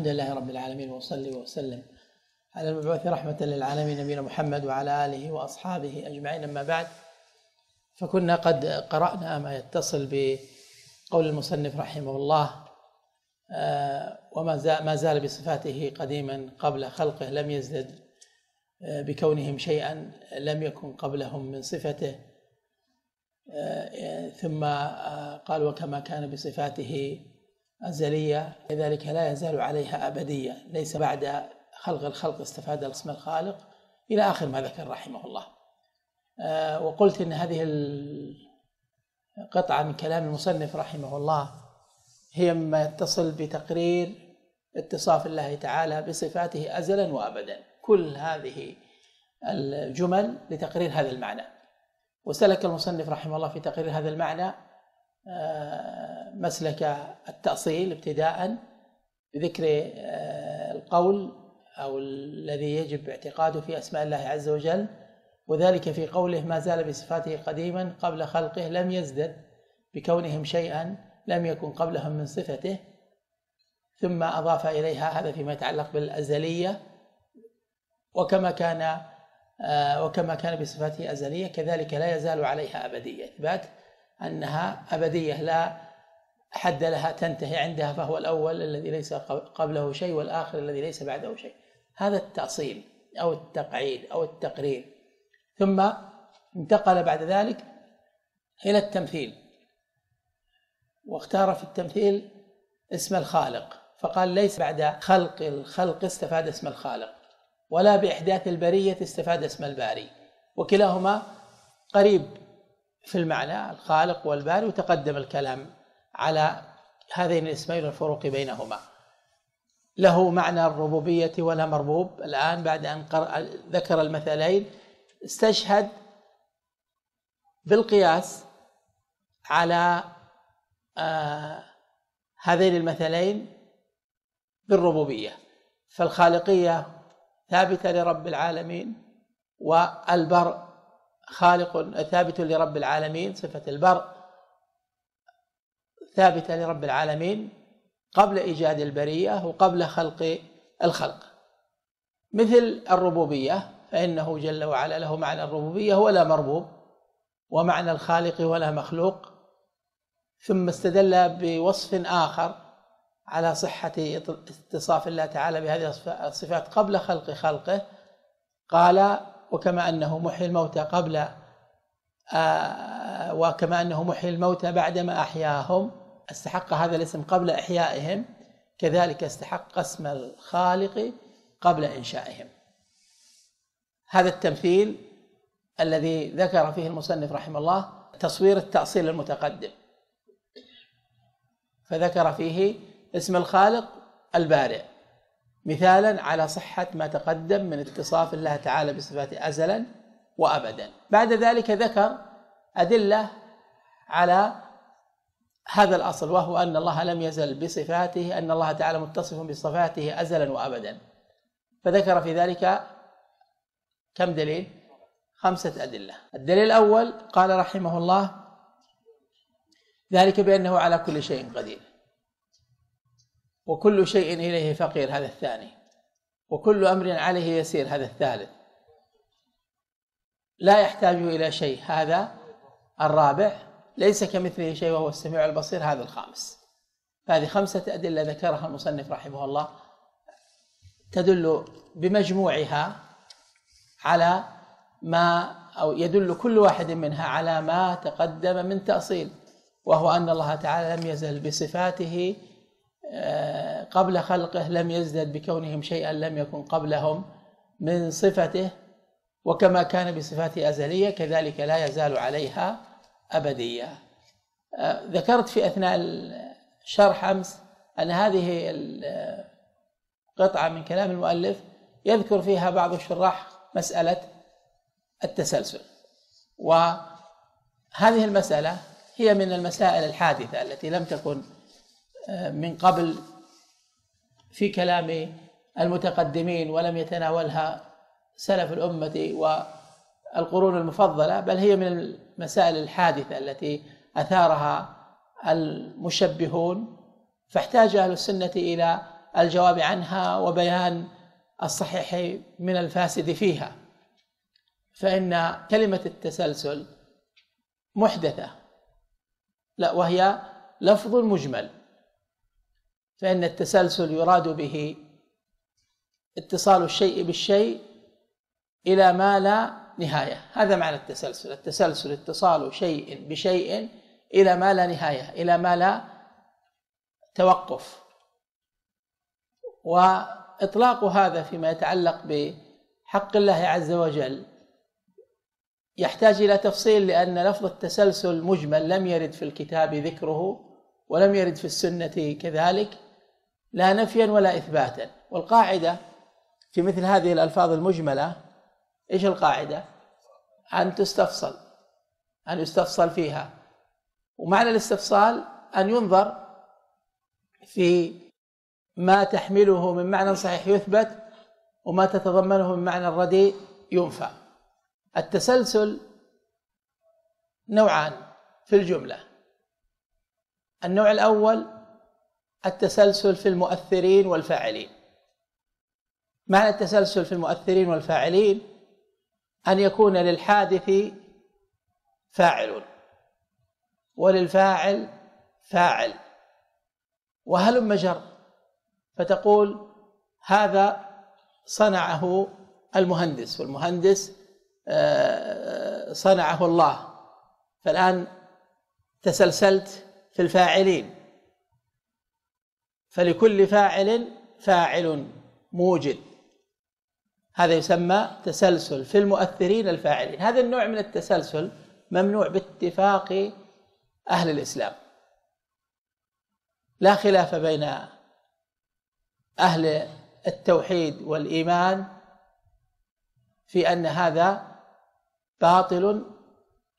الحمد لله رب العالمين وأصلي وأسلم على المبعوث رحمة للعالمين نبينا محمد وعلى آله وأصحابه أجمعين. أما بعد فكنا قد قرأنا ما يتصل بقول المصنف رحمه الله آه، وما زال ما زال بصفاته قديما قبل خلقه لم يزدد آه، بكونهم شيئا لم يكن قبلهم من صفته آه، ثم قال وكما كان بصفاته أزلية لذلك لا يزال عليها أبدية. ليس بعد خلق الخلق استفاد اسم الخالق إلى آخر ما ذكر رحمه الله. آه، وقلت إن هذه القطعة من كلام المصنف رحمه الله هي مما يتصل بتقرير اتصاف الله تعالى بصفاته أزلا وأبدا. كل هذه الجمل لتقرير هذا المعنى. وسلك المصنف رحمه الله في تقرير هذا المعنى مسلك التأصيل ابتداء بذكر آه، القول أو الذي يجب اعتقاده في أسماء الله عز وجل وذلك في قوله ما زال بصفاته قديما قبل خلقه لم يزدد بكونهم شيئا لم يكن قبلهم من صفته. ثم أضاف إليها هذا فيما يتعلق بالأزلية وكما كان آه، وكما كان بصفاته أزلية كذلك لا يزال عليها أبدية. إثبات أنها أبدية لا حد لها تنتهي عندها فهو الأول الذي ليس قبله شيء والآخر الذي ليس بعده شيء. هذا التأصيل أو التقعيد أو التقرير. ثم انتقل بعد ذلك إلى التمثيل. واختار في التمثيل اسم الخالق فقال ليس بعد خلق الخلق استفاد اسم الخالق ولا بإحداث البرية استفاد اسم الباري وكلاهما قريب في المعنى الخالق والباري وتقدم الكلام على هذين الاسمين والفروق بينهما. له معنى الربوبية ولا مربوب. الآن بعد أن ذكر المثلين استشهد بالقياس على آه هذين المثلين بالربوبية. فالخالقية ثابتة لرب العالمين والبر خالق ثابت لرب العالمين صفة البر ثابتة لرب العالمين قبل إيجاد البرية وقبل خلق الخلق. مثل الربوبية فإنه جل وعلا له معنى الربوبية ولا مربوب ومعنى الخالق ولا مخلوق. ثم استدل بوصف آخر على صحة اتصاف الله تعالى بهذه الصفات قبل خلق خلقه. قال وكما أنه محيي الموتى قبل آه وكما أنه محيي الموتى بعدما أحياهم. استحق هذا الاسم قبل إحيائهم كذلك استحق اسم الخالق قبل إنشائهم. هذا التمثيل الذي ذكر فيه المصنف رحمه الله تصوير التأصيل المتقدم. فذكر فيه اسم الخالق البارئ. مثالا على صحة ما تقدم من اتصاف الله تعالى بصفاته أزلا وأبدا. بعد ذلك ذكر أدلة على هذا الأصل وهو أن الله لم يزل بصفاته أن الله تعالى متصف بصفاته أزلا وأبدا. فذكر في ذلك كم دليل؟ خمسة أدلة. الدليل الأول قال رحمه الله ذلك بأنه على كل شيء قدير. وكل شيء إليه فقير هذا الثاني. وكل أمر عليه يسير هذا الثالث. لا يحتاج إلى شيء هذا الرابع. ليس كمثله شيء وهو السميع البصير هذا الخامس. فهذه خمسة أدلة ذكرها المصنف رحمه الله تدل بمجموعها على ما أو يدل كل واحد منها على ما تقدم من تأصيل وهو أن الله تعالى لم يزل بصفاته قبل خلقه لم يزدد بكونهم شيئا لم يكن قبلهم من صفته وكما كان بصفاته أزلية كذلك لا يزال عليها أبدية. آه، ذكرت في أثناء الشرح أمس أن هذه القطعة من كلام المؤلف يذكر فيها بعض الشراح مسألة التسلسل وهذه المسألة هي من المسائل الحادثة التي لم تكن آه، من قبل في كلام المتقدمين ولم يتناولها سلف الأمة والقرون المفضلة بل هي من المسائل الحادثة التي أثارها المشبهون. فاحتاج أهل السنة إلى الجواب عنها وبيان الصحيح من الفاسد فيها. فإن كلمة التسلسل محدثة لا وهي لفظ مجمل. فإن التسلسل يراد به اتصال الشيء بالشيء إلى ما لا نهاية. هذا معنى التسلسل. التسلسل اتصال شيء بشيء إلى ما لا نهاية إلى ما لا توقف. وإطلاق هذا فيما يتعلق بحق الله عز وجل يحتاج إلى تفصيل لأن لفظ التسلسل مجمل لم يرد في الكتاب ذكره ولم يرد في السنة كذلك. لا نفيا ولا إثباتا. والقاعدة في مثل هذه الألفاظ المجملة إيش القاعدة؟ أن تستفصل أن يستفصل فيها. ومعنى الاستفصال أن ينظر في ما تحمله من معنى صحيح يثبت وما تتضمنه من معنى رديء ينفى. التسلسل نوعان في الجملة. النوع الأول التسلسل في المؤثرين والفاعلين. معنى التسلسل في المؤثرين والفاعلين؟ أن يكون للحادث فاعل وللفاعل فاعل. وهلم جر فتقول هذا صنعه المهندس والمهندس آه، صنعه الله. فالآن تسلسلت في الفاعلين. فلكل فاعل فاعل موجد. هذا يسمى تسلسل في المؤثرين الفاعلين. هذا النوع من التسلسل ممنوع باتفاق أهل الإسلام. لا خلاف بين أهل التوحيد والإيمان في أن هذا باطل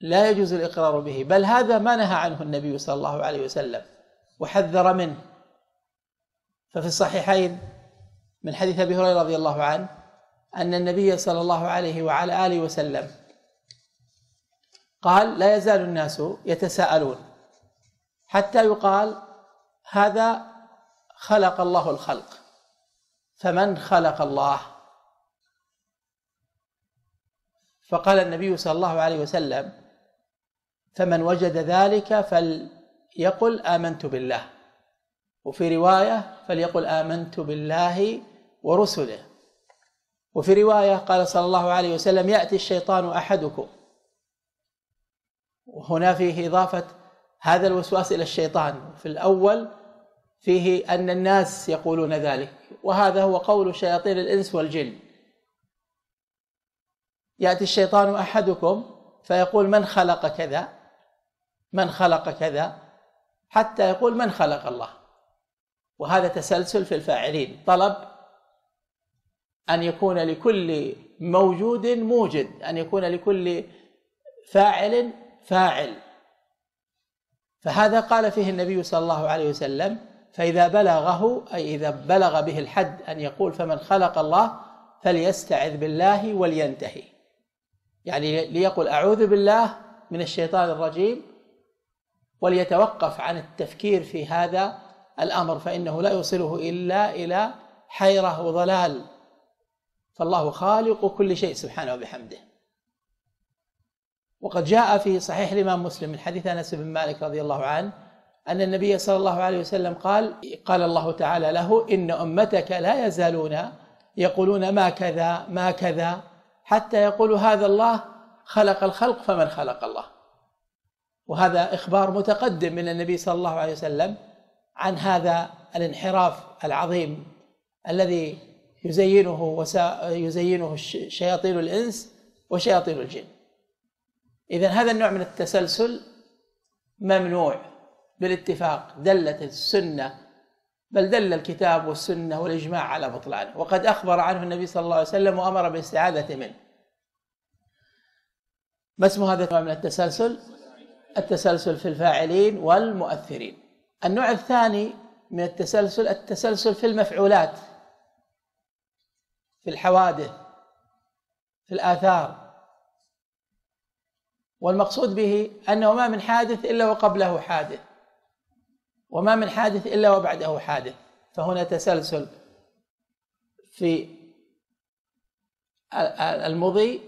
لا يجوز الإقرار به بل هذا ما نهى عنه النبي صلى الله عليه وسلم وحذر منه. ففي الصحيحين من حديث أبي هريرة رضي الله عنه أن النبي صلى الله عليه وعلى آله وسلم قال لا يزال الناس يتساءلون حتى يقال هذا خلق الله الخلق فمن خلق الله؟ فقال النبي صلى الله عليه وسلم فمن وجد ذلك فليقل آمنت بالله. وفي رواية فليقل آمنت بالله ورسله. وفي رواية قال صلى الله عليه وسلم يأتي الشيطان أحدكم. وهنا فيه إضافة هذا الوسواس إلى الشيطان. في الأول فيه أن الناس يقولون ذلك. وهذا هو قول شياطين الإنس والجن. يأتي الشيطان أحدكم فيقول من خلق كذا؟ من خلق كذا؟ حتى يقول من خلق الله. وهذا تسلسل في الفاعلين. طلب أن يكون لكل موجود موجد أن يكون لكل فاعل فاعل. فهذا قال فيه النبي صلى الله عليه وسلم فإذا بلغه أي إذا بلغ به الحد أن يقول فمن خلق الله فليستعذ بالله ولينتهي. يعني ليقل أعوذ بالله من الشيطان الرجيم. وليتوقف عن التفكير في هذا الأمر فإنه لا يوصله إلا إلى حيرة وضلال. فالله خالق كل شيء سبحانه وبحمده. وقد جاء في صحيح الإمام مسلم من حديث أنس بن مالك رضي الله عنه أن النبي صلى الله عليه وسلم قال قال الله تعالى له إن أمتك لا يزالون يقولون ما كذا ما كذا حتى يقول هذا الله خلق الخلق فمن خلق الله. وهذا إخبار متقدم من النبي صلى الله عليه وسلم عن هذا الانحراف العظيم الذي يزينه وسا يزينه شياطين الإنس وشياطين الجن. إذا هذا النوع من التسلسل ممنوع بالاتفاق دلت السنة بل دل الكتاب والسنة والإجماع على بطلانه. وقد أخبر عنه النبي صلى الله عليه وسلم وأمر بالاستعاذة منه. ما اسم هذا النوع من التسلسل؟ التسلسل في الفاعلين والمؤثرين. النوع الثاني من التسلسل التسلسل في المفعولات في الحوادث في الآثار. والمقصود به أنه ما من حادث إلا وقبله حادث وما من حادث إلا وبعده حادث. فهنا تسلسل في المضي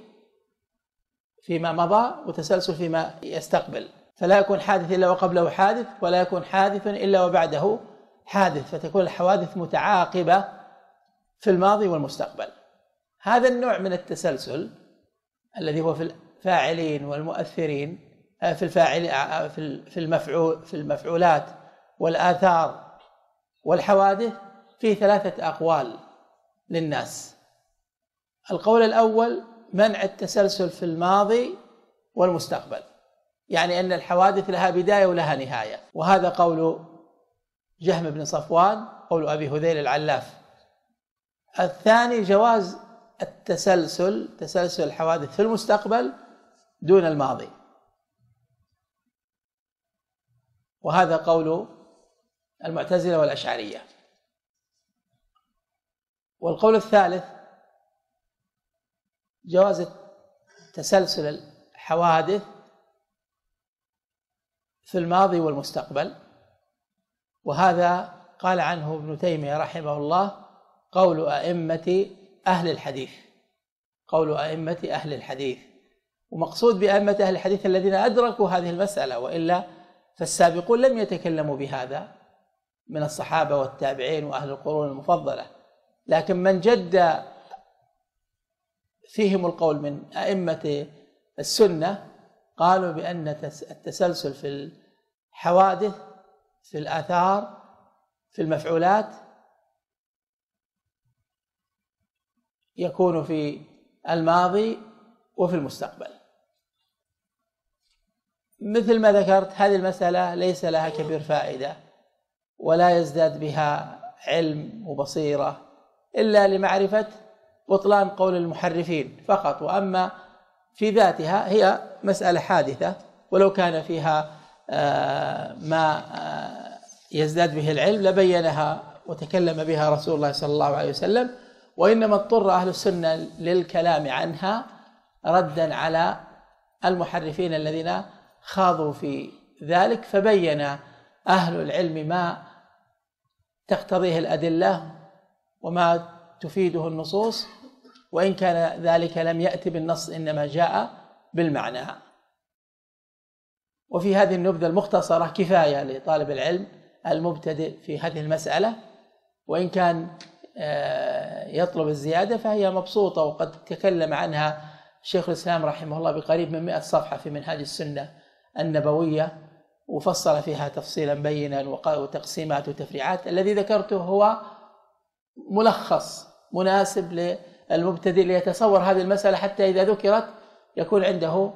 فيما مضى وتسلسل فيما يستقبل. فلا يكون حادث إلا وقبله حادث ولا يكون حادث إلا وبعده حادث فتكون الحوادث متعاقبة في الماضي والمستقبل. هذا النوع من التسلسل الذي هو في الفاعلين والمؤثرين آه، في الفاعل آه، في المفعول في المفعولات والآثار والحوادث فيه ثلاثة أقوال للناس. القول الأول منع التسلسل في الماضي والمستقبل. يعني أن الحوادث لها بداية ولها نهاية. وهذا قول جهم بن صفوان قول أبي هذيل العلاف. الثاني جواز التسلسل تسلسل الحوادث في المستقبل دون الماضي. وهذا قول المعتزلة والأشعرية. والقول الثالث جواز تسلسل الحوادث في الماضي والمستقبل. وهذا قال عنه ابن تيمية رحمه الله قول أئمة أهل الحديث. قول أئمة أهل الحديث. ومقصود بأئمة أهل الحديث الذين أدركوا هذه المسألة وإلا فالسابقون لم يتكلموا بهذا من الصحابة والتابعين وأهل القرون المفضلة. لكن من جد فيهم القول من أئمة السنة قالوا بأن التسلسل في الحوادث في الآثار في المفعولات يكون في الماضي وفي المستقبل. مثل ما ذكرت هذه المسألة ليس لها كبير فائدة ولا يزداد بها علم وبصيرة إلا لمعرفة بطلان قول المحرفين فقط. وأما في ذاتها هي مسألة حادثة ولو كان فيها آه، ما آه، يزداد به العلم لبينها وتكلم بها رسول الله صلى الله عليه وسلم وإنما اضطر أهل السنة للكلام عنها ردا على المحرفين الذين خاضوا في ذلك فبين أهل العلم ما تقتضيه الأدلة وما تفيده النصوص وإن كان ذلك لم يأتي بالنص إنما جاء بالمعنى. وفي هذه النبذة المختصرة كفاية لطالب العلم المبتدئ في هذه المسألة وإن كان آه، يطلب الزيادة فهي مبسوطة وقد تكلم عنها شيخ الإسلام رحمه الله بقريب من مئة صفحة في منهاج السنة النبوية وفصل فيها تفصيلا بينا وتقسيمات وتفريعات. الذي ذكرته هو ملخص مناسب للمبتدئ ليتصور هذه المسألة حتى إذا ذكرت يكون عنده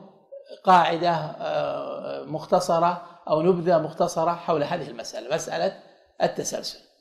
قاعدة آه، مختصرة أو نبذة مختصرة حول هذه المسألة مسألة التسلسل.